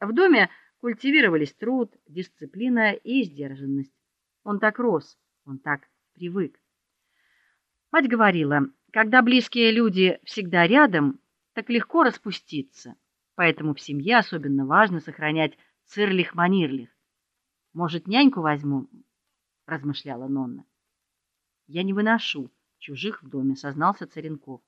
В доме культивировались труд, дисциплина и сдержанность. Он так рос, он так привык. Мать говорила: "Когда близкие люди всегда рядом, так легко распуститься. Поэтому в семье особенно важно сохранять цирлих-манирлих. Может, няньку возьму?" размышляла Нонна. Я не выношу чужих в доме, сознался Царенков.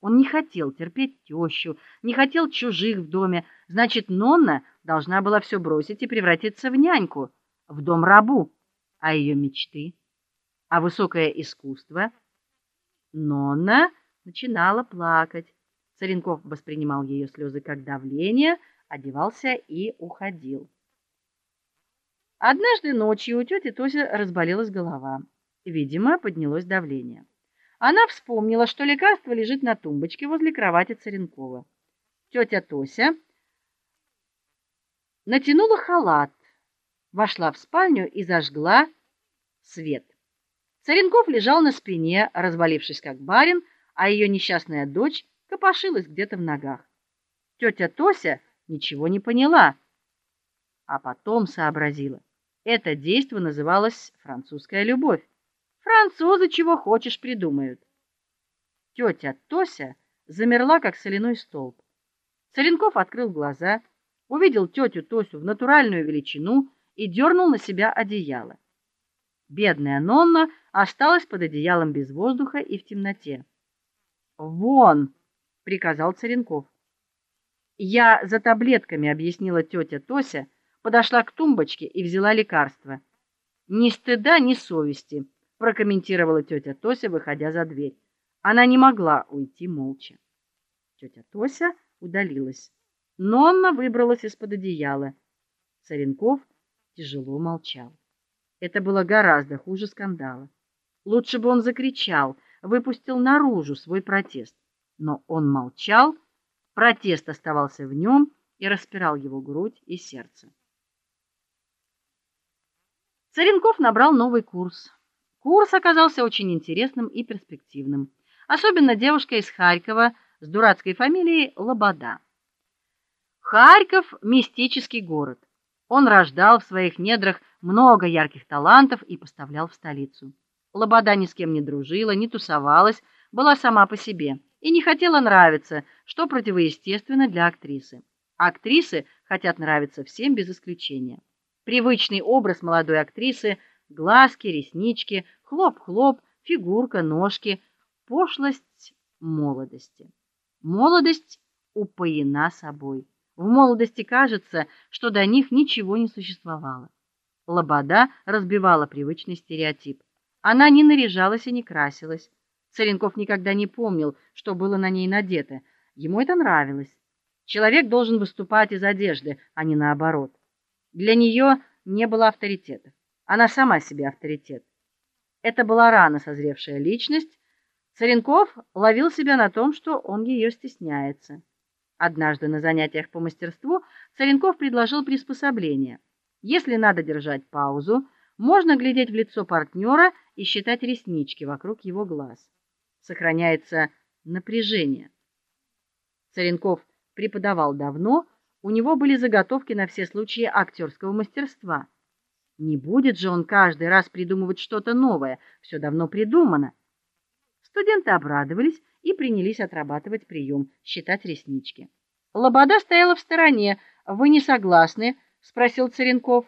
Он не хотел терпеть тещу, не хотел чужих в доме. Значит, Нонна должна была все бросить и превратиться в няньку, в дом рабу. А ее мечты, а высокое искусство? Нонна начинала плакать. Царенков воспринимал ее слезы как давление, одевался и уходил. Однажды ночью у тети Тоси разболелась голова. Видимо, поднялось давление. Она вспомнила, что лекарство лежит на тумбочке возле кровати Царенкова. Тетя Тося натянула халат, вошла в спальню и зажгла свет. Царенков лежал на спине, развалившись как барин, а ее несчастная дочь копошилась где-то в ногах. Тетя Тося ничего не поняла, а потом сообразила. Это действо называлось французская любовь. Французы чего хочешь придумают. Тетя Тося замерла как соляной столб. Царенков открыл глаза, увидел тетю Тосю в натуральную величину и дернул на себя одеяло. Бедная Нонна осталась под одеялом без воздуха и в темноте. "Вон", приказал Царенков. "Я за таблетками", объяснила тетя Тося, подошла к тумбочке и взяла лекарство. Ни стыда, ни совести прокомментировала тетя Тося, выходя за дверь. Она не могла уйти молча. Тетя Тося удалилась. Нонна выбралась из-под одеяла. Царенков тяжело молчал. Это было гораздо хуже скандала. Лучше бы он закричал, выпустил наружу свой протест, но он молчал, протест оставался в нем и распирал его грудь и сердце. Царенков набрал новый курс. Курс оказался очень интересным и перспективным. Особенно девушка из Харькова с дурацкой фамилией Лобода. Харьков мистический город. Он рождал в своих недрах много ярких талантов и поставлял в столицу. Лобода ни с кем не дружила, не тусовалась, была сама по себе и не хотела нравиться, что противоестественно для актрисы. Актрисы хотят нравиться всем без исключения. Привычный образ молодой актрисы глазки, реснички, хлоп-хлоп, фигурка, ножки, пошлость молодости. Молодость упоена собой. В молодости кажется, что до них ничего не существовало. Лобода разбивала привычный стереотип. Она не наряжалась и не красилась. Царенков никогда не помнил, что было на ней надето. Ему это нравилось. Человек должен выступать из одежды, а не наоборот. Для нее не было авторитетов. Она сама себе авторитет. Это была рано созревшая личность. Царенков ловил себя на том, что он ее стесняется. Однажды на занятиях по мастерству Царенков предложил приспособление. Если надо держать паузу, можно глядеть в лицо партнера и считать реснички вокруг его глаз. Сохраняется напряжение. Царенков преподавал давно, у него были заготовки на все случаи актерского мастерства. Не будет же он каждый раз придумывать что-то новое, все давно придумано. Студенты обрадовались и принялись отрабатывать прием, считать реснички. Лобода стояла в стороне. "Вы не согласны?" спросил Царенков.